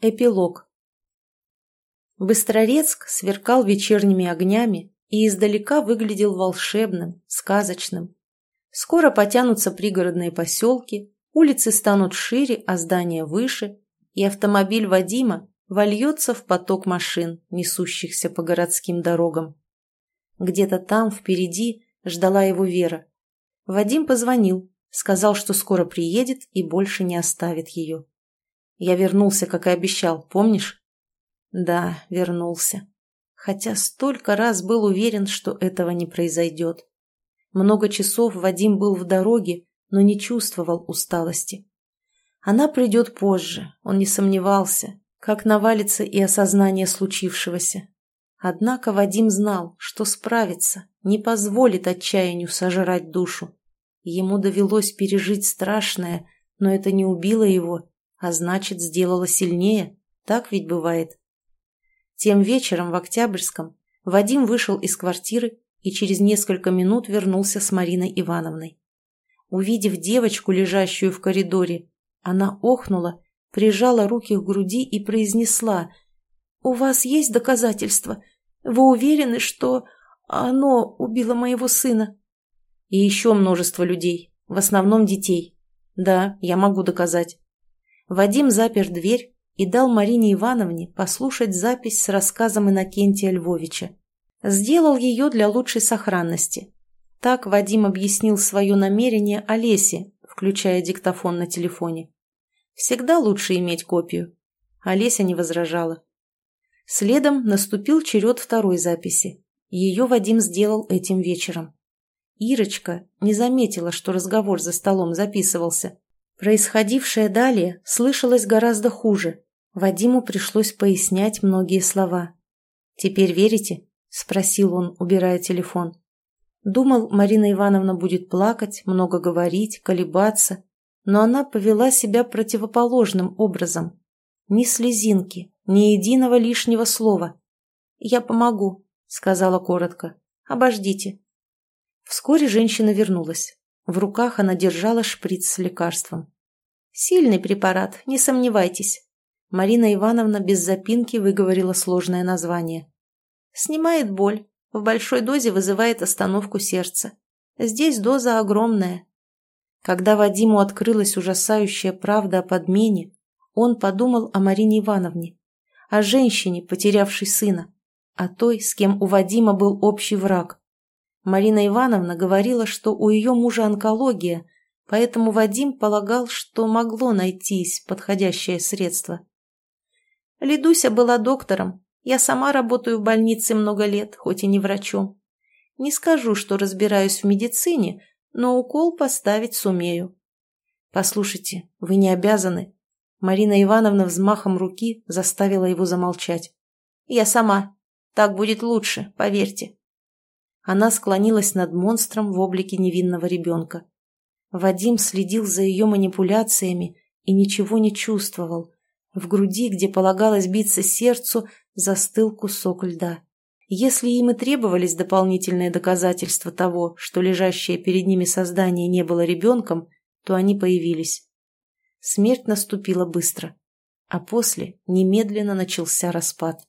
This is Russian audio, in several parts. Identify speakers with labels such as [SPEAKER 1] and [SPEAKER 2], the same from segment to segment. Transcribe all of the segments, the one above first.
[SPEAKER 1] Эпилог. Быстрорецк сверкал вечерними огнями и издалека выглядел волшебным, сказочным. Скоро потянутся пригородные поселки, улицы станут шире, а здания выше, и автомобиль Вадима вольется в поток машин, несущихся по городским дорогам. Где-то там, впереди, ждала его Вера. Вадим позвонил, сказал, что скоро приедет и больше не оставит ее. Я вернулся, как и обещал, помнишь? Да, вернулся. Хотя столько раз был уверен, что этого не произойдет. Много часов Вадим был в дороге, но не чувствовал усталости. Она придет позже, он не сомневался, как навалится и осознание случившегося. Однако Вадим знал, что справится, не позволит отчаянию сожрать душу. Ему довелось пережить страшное, но это не убило его, а значит, сделала сильнее. Так ведь бывает. Тем вечером в Октябрьском Вадим вышел из квартиры и через несколько минут вернулся с Мариной Ивановной. Увидев девочку, лежащую в коридоре, она охнула, прижала руки к груди и произнесла «У вас есть доказательства? Вы уверены, что оно убило моего сына?» «И еще множество людей, в основном детей. Да, я могу доказать. Вадим запер дверь и дал Марине Ивановне послушать запись с рассказом Иннокентия Львовича. Сделал ее для лучшей сохранности. Так Вадим объяснил свое намерение Олесе, включая диктофон на телефоне. Всегда лучше иметь копию. Олеся не возражала. Следом наступил черед второй записи. Ее Вадим сделал этим вечером. Ирочка не заметила, что разговор за столом записывался, Происходившее далее слышалось гораздо хуже. Вадиму пришлось пояснять многие слова. «Теперь верите?» – спросил он, убирая телефон. Думал, Марина Ивановна будет плакать, много говорить, колебаться, но она повела себя противоположным образом. Ни слезинки, ни единого лишнего слова. «Я помогу», — сказала коротко. «Обождите». Вскоре женщина вернулась. В руках она держала шприц с лекарством. «Сильный препарат, не сомневайтесь». Марина Ивановна без запинки выговорила сложное название. «Снимает боль. В большой дозе вызывает остановку сердца. Здесь доза огромная». Когда Вадиму открылась ужасающая правда о подмене, он подумал о Марине Ивановне, о женщине, потерявшей сына, о той, с кем у Вадима был общий враг. Марина Ивановна говорила, что у ее мужа онкология, поэтому Вадим полагал, что могло найтись подходящее средство. Лидуся была доктором. Я сама работаю в больнице много лет, хоть и не врачом. Не скажу, что разбираюсь в медицине, но укол поставить сумею. Послушайте, вы не обязаны. Марина Ивановна взмахом руки заставила его замолчать. Я сама. Так будет лучше, поверьте. Она склонилась над монстром в облике невинного ребенка. Вадим следил за ее манипуляциями и ничего не чувствовал. В груди, где полагалось биться сердцу, застыл кусок льда. Если им и требовались дополнительные доказательства того, что лежащее перед ними создание не было ребенком, то они появились. Смерть наступила быстро, а после немедленно начался распад.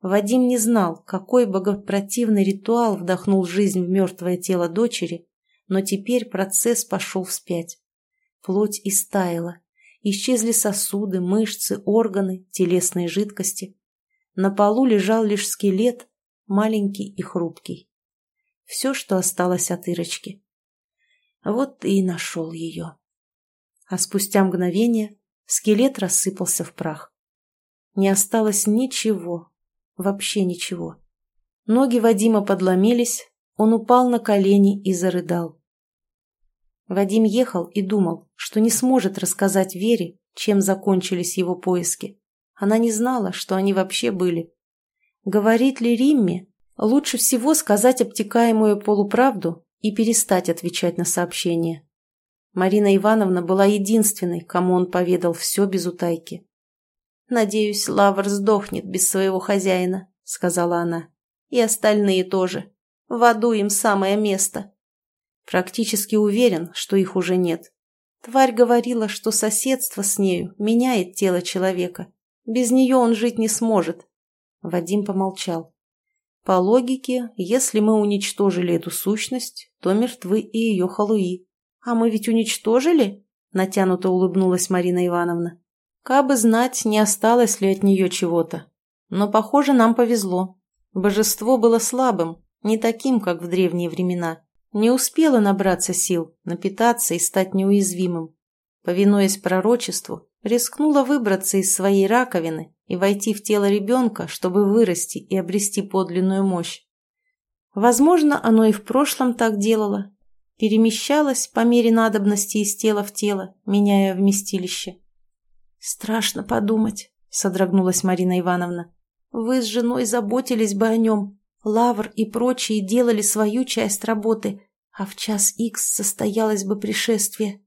[SPEAKER 1] Вадим не знал, какой богопротивный ритуал вдохнул жизнь в мертвое тело дочери, но теперь процесс пошел вспять. Плоть истаяла, исчезли сосуды, мышцы, органы, телесные жидкости. На полу лежал лишь скелет, маленький и хрупкий. Все, что осталось от Ирочки. Вот и нашел ее. А спустя мгновение скелет рассыпался в прах. Не осталось ничего, Вообще ничего. Ноги Вадима подломились, он упал на колени и зарыдал. Вадим ехал и думал, что не сможет рассказать Вере, чем закончились его поиски. Она не знала, что они вообще были. Говорит ли Римме, лучше всего сказать обтекаемую полуправду и перестать отвечать на сообщения. Марина Ивановна была единственной, кому он поведал все без утайки. «Надеюсь, Лавр сдохнет без своего хозяина», — сказала она. «И остальные тоже. В аду им самое место». Практически уверен, что их уже нет. Тварь говорила, что соседство с нею меняет тело человека. Без нее он жить не сможет. Вадим помолчал. По логике, если мы уничтожили эту сущность, то мертвы и ее халуи. А мы ведь уничтожили? Натянуто улыбнулась Марина Ивановна. Кабы знать, не осталось ли от нее чего-то. Но, похоже, нам повезло. Божество было слабым, не таким, как в древние времена. Не успело набраться сил, напитаться и стать неуязвимым. Повинуясь пророчеству, рискнула выбраться из своей раковины и войти в тело ребенка, чтобы вырасти и обрести подлинную мощь. Возможно, оно и в прошлом так делало. Перемещалось по мере надобности из тела в тело, меняя вместилище. «Страшно подумать», — содрогнулась Марина Ивановна. «Вы с женой заботились бы о нем. Лавр и прочие делали свою часть работы, а в час икс состоялось бы пришествие.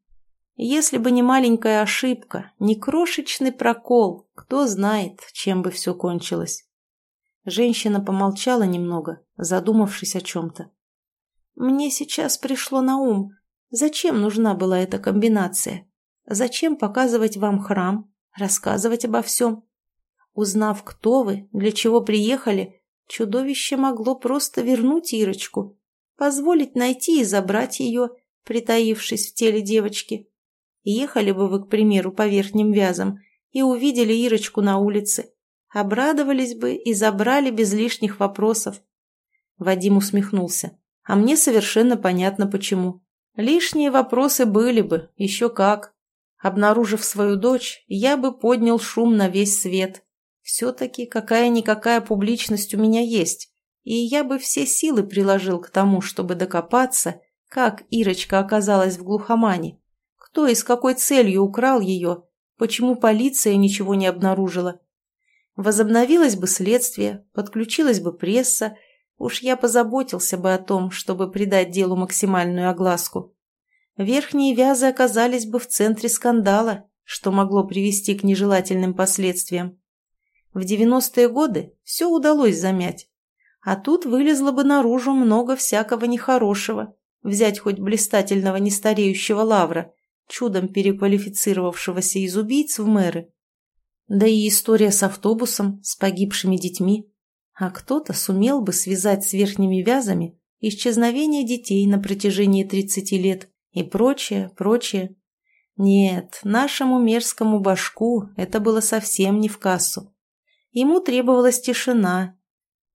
[SPEAKER 1] Если бы не маленькая ошибка, не крошечный прокол, кто знает, чем бы все кончилось. Женщина помолчала немного, задумавшись о чем-то. «Мне сейчас пришло на ум, зачем нужна была эта комбинация? Зачем показывать вам храм, рассказывать обо всем? Узнав, кто вы, для чего приехали, чудовище могло просто вернуть Ирочку, позволить найти и забрать ее, притаившись в теле девочки. Ехали бы вы, к примеру, по верхним вязам и увидели Ирочку на улице. Обрадовались бы и забрали без лишних вопросов. Вадим усмехнулся. А мне совершенно понятно, почему. Лишние вопросы были бы, еще как. Обнаружив свою дочь, я бы поднял шум на весь свет. Все-таки какая-никакая публичность у меня есть, и я бы все силы приложил к тому, чтобы докопаться, как Ирочка оказалась в глухомане. Кто и с какой целью украл ее? Почему полиция ничего не обнаружила? Возобновилось бы следствие, подключилась бы пресса. Уж я позаботился бы о том, чтобы придать делу максимальную огласку. Верхние вязы оказались бы в центре скандала, что могло привести к нежелательным последствиям. В 90-е годы все удалось замять. А тут вылезло бы наружу много всякого нехорошего. Взять хоть блистательного нестареющего лавра, чудом переквалифицировавшегося из убийц в мэры. Да и история с автобусом, с погибшими детьми. А кто-то сумел бы связать с верхними вязами исчезновение детей на протяжении 30 лет и прочее, прочее. Нет, нашему мерзкому башку это было совсем не в кассу. Ему требовалась тишина,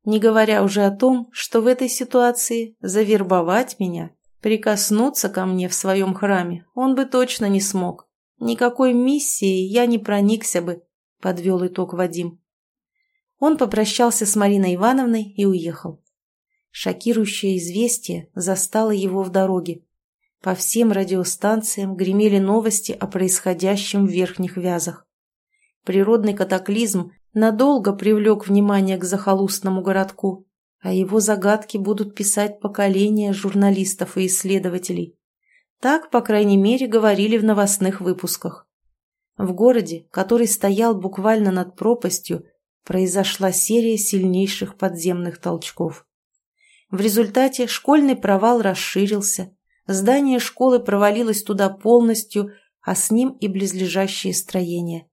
[SPEAKER 1] не говоря уже о том, что в этой ситуации завербовать меня Прикоснуться ко мне в своем храме он бы точно не смог. Никакой миссией я не проникся бы, подвел итог Вадим. Он попрощался с Мариной Ивановной и уехал. Шокирующее известие застало его в дороге. По всем радиостанциям гремели новости о происходящем в верхних вязах. Природный катаклизм надолго привлек внимание к захолустному городку а его загадки будут писать поколения журналистов и исследователей. Так, по крайней мере, говорили в новостных выпусках. В городе, который стоял буквально над пропастью, произошла серия сильнейших подземных толчков. В результате школьный провал расширился, здание школы провалилось туда полностью, а с ним и близлежащие строения.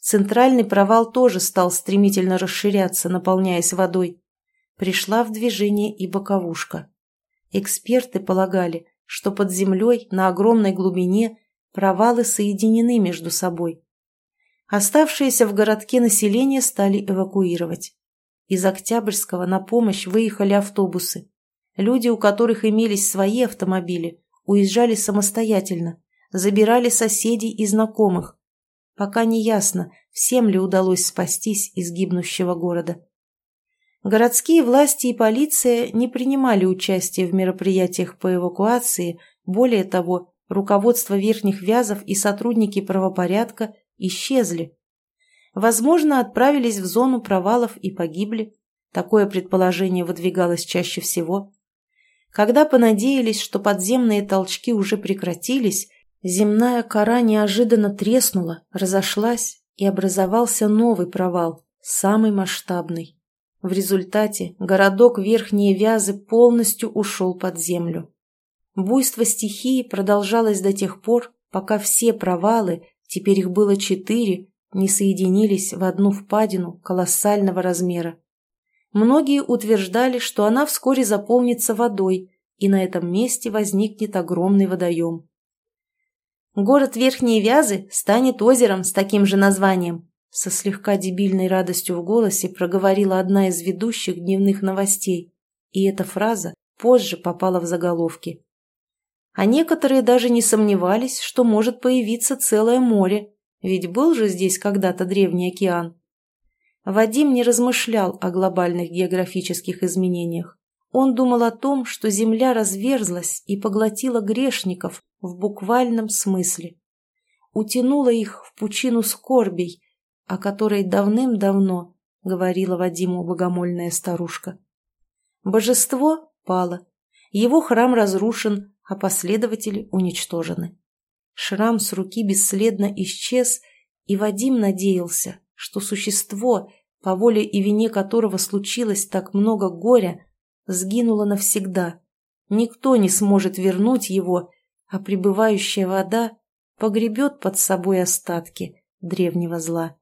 [SPEAKER 1] Центральный провал тоже стал стремительно расширяться, наполняясь водой пришла в движение и боковушка. Эксперты полагали, что под землей на огромной глубине провалы соединены между собой. Оставшиеся в городке население стали эвакуировать. Из Октябрьского на помощь выехали автобусы. Люди, у которых имелись свои автомобили, уезжали самостоятельно, забирали соседей и знакомых. Пока не ясно, всем ли удалось спастись из гибнущего города. Городские власти и полиция не принимали участие в мероприятиях по эвакуации, более того, руководство верхних вязов и сотрудники правопорядка исчезли. Возможно, отправились в зону провалов и погибли. Такое предположение выдвигалось чаще всего. Когда понадеялись, что подземные толчки уже прекратились, земная кора неожиданно треснула, разошлась, и образовался новый провал, самый масштабный. В результате городок Верхние Вязы полностью ушел под землю. Буйство стихии продолжалось до тех пор, пока все провалы, теперь их было четыре, не соединились в одну впадину колоссального размера. Многие утверждали, что она вскоре заполнится водой, и на этом месте возникнет огромный водоем. Город Верхние Вязы станет озером с таким же названием, со слегка дебильной радостью в голосе проговорила одна из ведущих дневных новостей, и эта фраза позже попала в заголовки. А некоторые даже не сомневались, что может появиться целое море, ведь был же здесь когда-то древний океан. Вадим не размышлял о глобальных географических изменениях. Он думал о том, что земля разверзлась и поглотила грешников в буквальном смысле. Утянула их в пучину скорбей, о которой давным-давно говорила Вадиму богомольная старушка. Божество пало, его храм разрушен, а последователи уничтожены. Шрам с руки бесследно исчез, и Вадим надеялся, что существо, по воле и вине которого случилось так много горя, сгинуло навсегда. Никто не сможет вернуть его, а прибывающая вода погребет под собой остатки древнего зла.